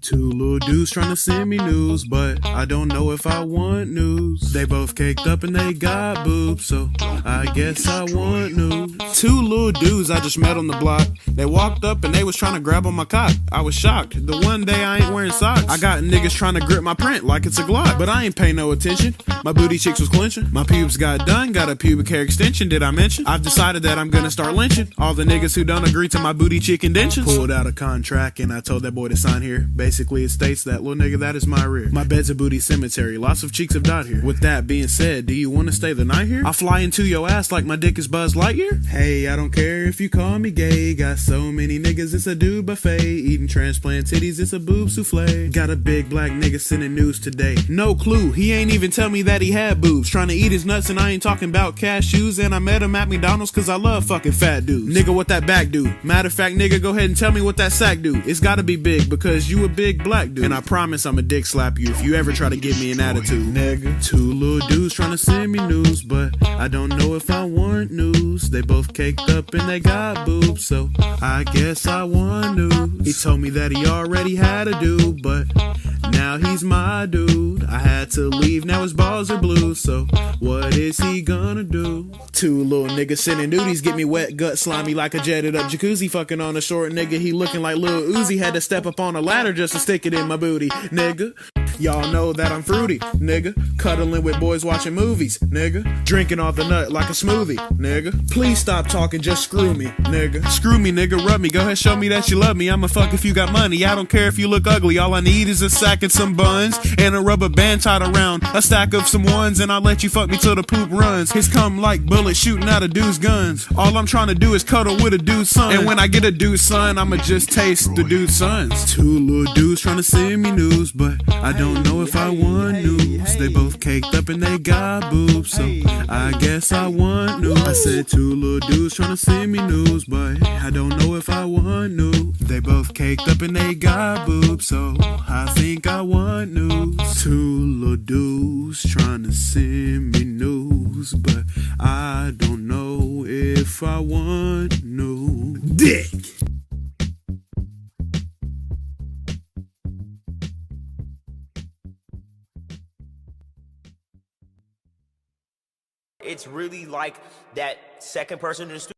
Two little dudes trying to send me news, but I don't know if I want news. They both caked up and they got boobs, so I guess I want news. Two little dudes I just met on the block. They walked up and they was trying to grab on my cock. I was shocked. The one day I ain't wearing socks. I got niggas trying to grip my print like it's a Glock, but I ain't pay no attention. My booty cheeks was clenching. My pubes got done, got a pubic hair extension. Did I mention? I've decided that I'm gonna start lynching all the niggas who don't agree to my booty cheek indentions. Pulled out a contract and I told that boy to sign here. Basically, it states that little nigga that is my rear. My bed's a booty cemetery. Lots of cheeks have died here. With that being said, do you want to stay the night here? I fly into your ass like my dick is Buzz Lightyear. Hey, I don't care if you call me gay. Got so many niggas, it's a dude buffet. Eating transplant titties, it's a boob souffle. Got a big black nigga sending news today. No clue, he ain't even tell me that he had boobs. Trying to eat his nuts, and I ain't talking about cashews. And I met him at McDonald's cause I love fucking fat dudes. Nigga, what that back do? Matter of fact, nigga, go ahead and tell me what that sack do. It's gotta be big because you a big black dude. And I promise I'm a dick slap you if you ever try to give me an attitude. Nigga, two little dudes trying to send me news, but I don't know if I want news. They both caked up and they got boobs, so I guess I want news. He told me that he already had a dude, but now he's my dude. I had to leave, now his balls are blue, so what is he gonna do? Two little niggas sending nudies get me wet, gut slimy like a jetted up jacuzzi. Fucking on a short nigga, he looking like Lil Uzi. Had to step up on a ladder just to stick it in my booty, nigga. Y'all know that I'm fruity, nigga. Cuddling with boys watching movies, nigga. Drinking off the nut like a smoothie, nigga. Please stop talking, just screw me, nigga. Screw me, nigga, rub me. Go ahead, show me that you love me. I'ma fuck if you got money. I don't care if you look ugly. All I need is a sack and some buns and a rubber band tied around a stack of some ones, and I'll let you fuck me till the poop runs. His come like bullets shooting out of dude's guns. All I'm trying to do is cuddle with a dude's son. And when I get a dude's son, I'ma just taste the dude's sons. Two little dudes trying to send me news, but I don't know if I want news. They both caked up and they got boobs, so I guess I want news. I said two little dudes trying to send me news, but I don't know if I want news. They both caked up and they got boobs, so I think I want news. Two little dudes trying to send me news, but I don't know if I want news. Dick! It's really like that second person in the studio.